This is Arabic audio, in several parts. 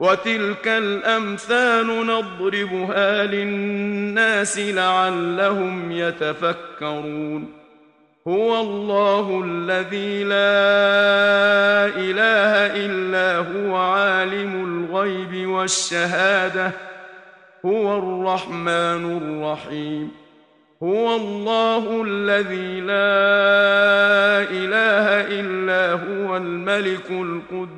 وتلك الأمثال نضربها للناس لعلهم يتفكرون هو الله الذي لا إله إلا هو عالم الغيب والشهادة هو الرحمن الرحيم هو الله الذي لا إله إلا هو الملك القدس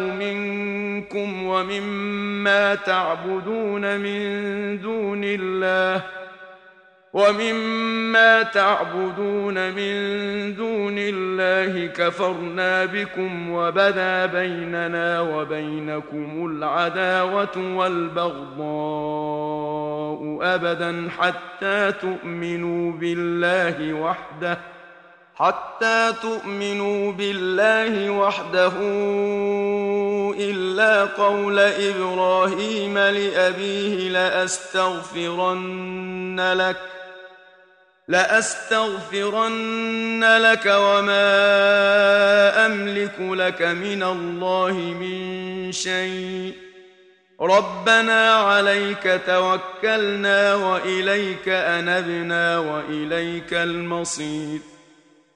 ومما تعبدون من دون الله ومما تعبدون من دون الله كفرنا بكم وبدا بيننا وبينكم العداوة والبغضاء أبدا حتى تؤمنوا بالله وحده حتى تؤمنوا بالله وحده إلا قول إبراهيم لأبيه لأستغفرن لك لأستغفرن لك وما أملك لك من الله من شيء ربنا عليك توكلنا وإليك أنبنا وإليك المصير